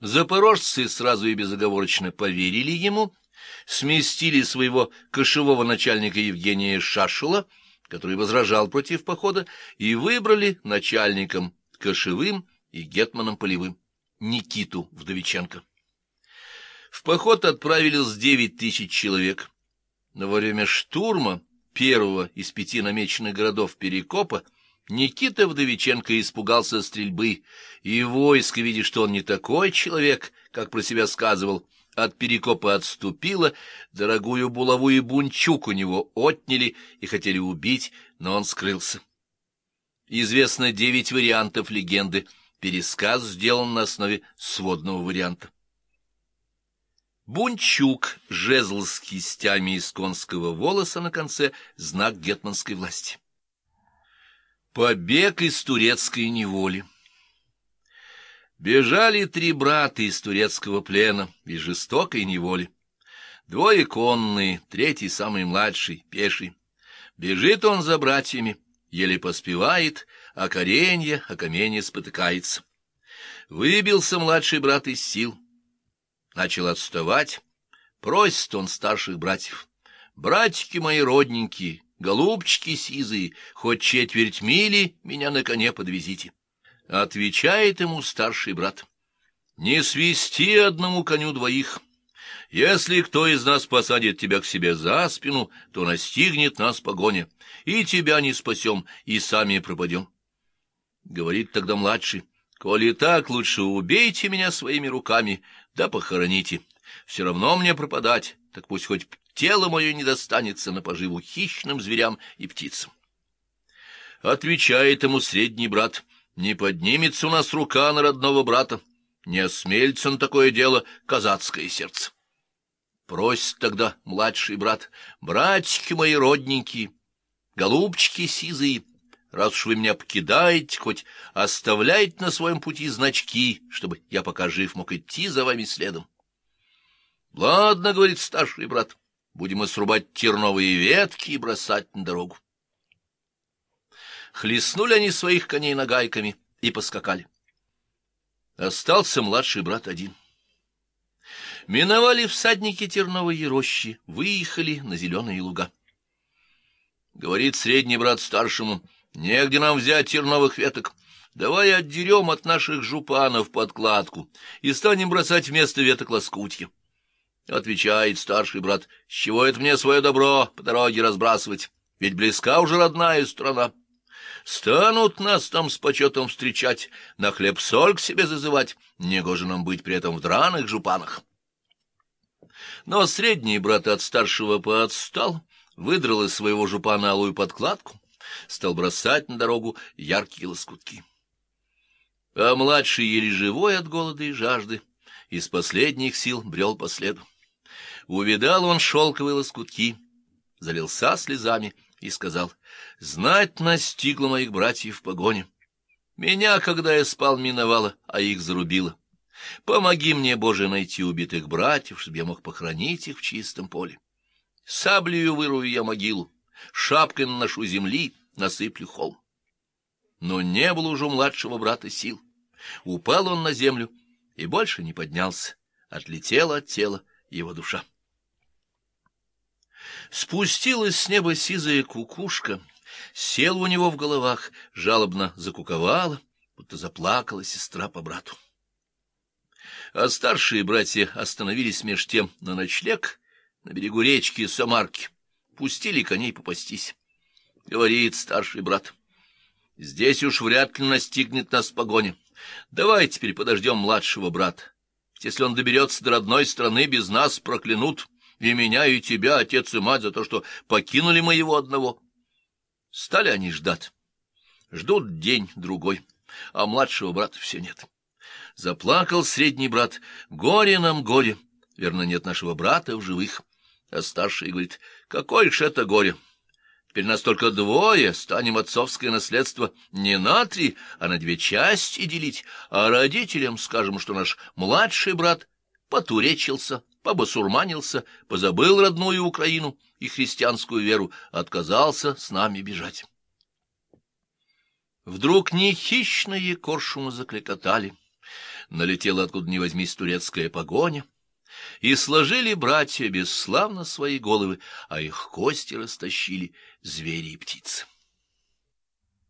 Запорожцы сразу и безоговорочно поверили ему, сместили своего кошевого начальника Евгения Шашула, который возражал против похода, и выбрали начальником кошевым и гетманом полевым Никиту Вдовиченко. В поход отправились девять тысяч человек, но во время штурма первого из пяти намеченных городов Перекопа Никита Вдовиченко испугался стрельбы, и войско, видя, что он не такой человек, как про себя сказывал, от Перекопа отступило, дорогую булаву и бунчук у него отняли и хотели убить, но он скрылся. Известно девять вариантов легенды, пересказ сделан на основе сводного варианта. Бунчук, жезл с кистями из конского волоса на конце, знак гетманской власти. Побег из турецкой неволи. Бежали три брата из турецкого плена, из жестокой неволи. Двое конные, третий, самый младший, пеший. Бежит он за братьями, еле поспевает, а коренье, а каменье спотыкается. Выбился младший брат из сил. Начал отставать. Просит он старших братьев. «Братики мои родненькие, Голубчики сизые, хоть четверть мили меня на коне подвезите. Отвечает ему старший брат. Не свести одному коню двоих. Если кто из нас посадит тебя к себе за спину, то настигнет нас погоня, и тебя не спасем, и сами пропадем. Говорит тогда младший, коли так, лучше убейте меня своими руками, да похороните. Все равно мне пропадать, так пусть хоть тело мое не достанется на поживу хищным зверям и птицам. Отвечает ему средний брат, не поднимется у нас рука на родного брата, не осмелится на такое дело казацкое сердце. Просит тогда младший брат, братики мои родненькие, голубчики сизые, раз уж вы меня покидаете, хоть оставляете на своем пути значки, чтобы я, пока жив, мог идти за вами следом. — Ладно, — говорит старший брат, — Будем и срубать терновые ветки и бросать на дорогу. Хлестнули они своих коней нагайками и поскакали. Остался младший брат один. Миновали всадники терновые рощи, выехали на зеленые луга. Говорит средний брат старшему, негде нам взять терновых веток. Давай отдерем от наших жупанов подкладку и станем бросать вместо веток лоскутья. Отвечает старший брат, с чего это мне свое добро по дороге разбрасывать? Ведь близка уже родная страна. Станут нас там с почетом встречать, на хлеб-соль к себе зазывать, негоже нам быть при этом в драных жупанах. Но средний брат от старшего поотстал, выдрал из своего жупана алую подкладку, стал бросать на дорогу яркие лоскутки. А младший, еле живой от голода и жажды, из последних сил брел по следу. Увидал он шелковые лоскутки, залился слезами и сказал, «Знать настигла моих братьев в погоне. Меня, когда я спал, миновала, а их зарубила. Помоги мне, Боже, найти убитых братьев, чтобы я мог похоронить их в чистом поле. Саблею вырую я могилу, шапкой наношу земли, насыплю холм». Но не было уже у младшего брата сил. Упал он на землю и больше не поднялся. Отлетела от тела его душа. Спустилась с неба сизая кукушка, села у него в головах, жалобно закуковала, будто заплакала сестра по брату. А старшие братья остановились меж тем на ночлег на берегу речки Самарки, пустили коней попастись. Говорит старший брат, здесь уж вряд ли настигнет нас погоня. Давай теперь подождем младшего брата. Если он доберется до родной страны, без нас проклянут и меня, и тебя, отец и мать, за то, что покинули моего одного. Стали они ждать. Ждут день-другой, а младшего брата все нет. Заплакал средний брат. Горе нам, горе. Верно, нет нашего брата в живых. А старший говорит, какое ж это горе. Теперь нас только двое, станем отцовское наследство не на три, а на две части делить, а родителям скажем, что наш младший брат потуречился, побасурманился, позабыл родную Украину и христианскую веру, отказался с нами бежать. Вдруг не хищные коршуны закликотали, налетела откуда ни возьмись турецкая погоня, и сложили братья бесславно свои головы, а их кости растащили звери и птицы.